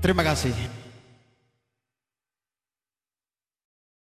Terima kasih.